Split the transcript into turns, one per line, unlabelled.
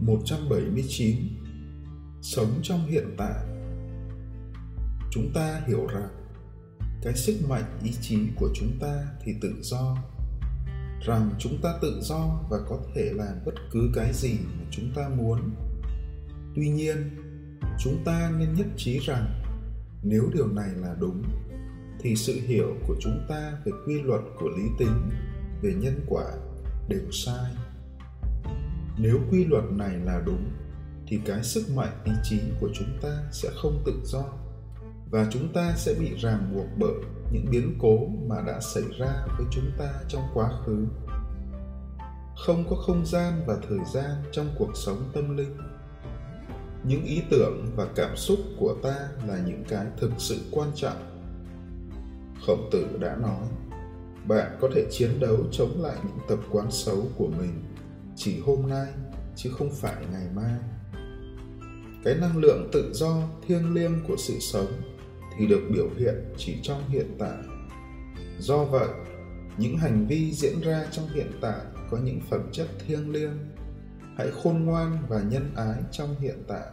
179 Sống trong hiện tại. Chúng ta hiểu rằng cái sức mạnh ý chí của chúng ta thì tự do. Rằng chúng ta tự do và có thể làm bất cứ cái gì mà chúng ta muốn. Tuy nhiên, chúng ta nên nhất trí rằng nếu điều này là đúng, thì sự hiểu của chúng ta về quy luật của lý tính, về nhân quả đều sai nếu quy luật này là đúng, thì cái sức mạnh ý chí của chúng ta sẽ không tự do, và chúng ta sẽ bị ràng buộc bởi những biến cố mà đã xảy ra với chúng ta trong quá khứ. Không có không gian và thời gian trong cuộc sống tâm linh. Những ý tưởng và cảm xúc của ta là những cái thực sự quan trọng. Khổng tử đã nói, bạn có thể chiến đấu chống lại những tập quán xấu của mình chỉ hôm nay, chứ không phải ngày mai. Cái năng lượng tự do, thiêng liêng của sự sống thì được biểu hiện chỉ trong hiện tại. Do vậy, những hành vi diễn ra trong hiện tại có những phẩm chất thiêng liêng. Hãy khôn ngoan và nhân ái trong hiện tại.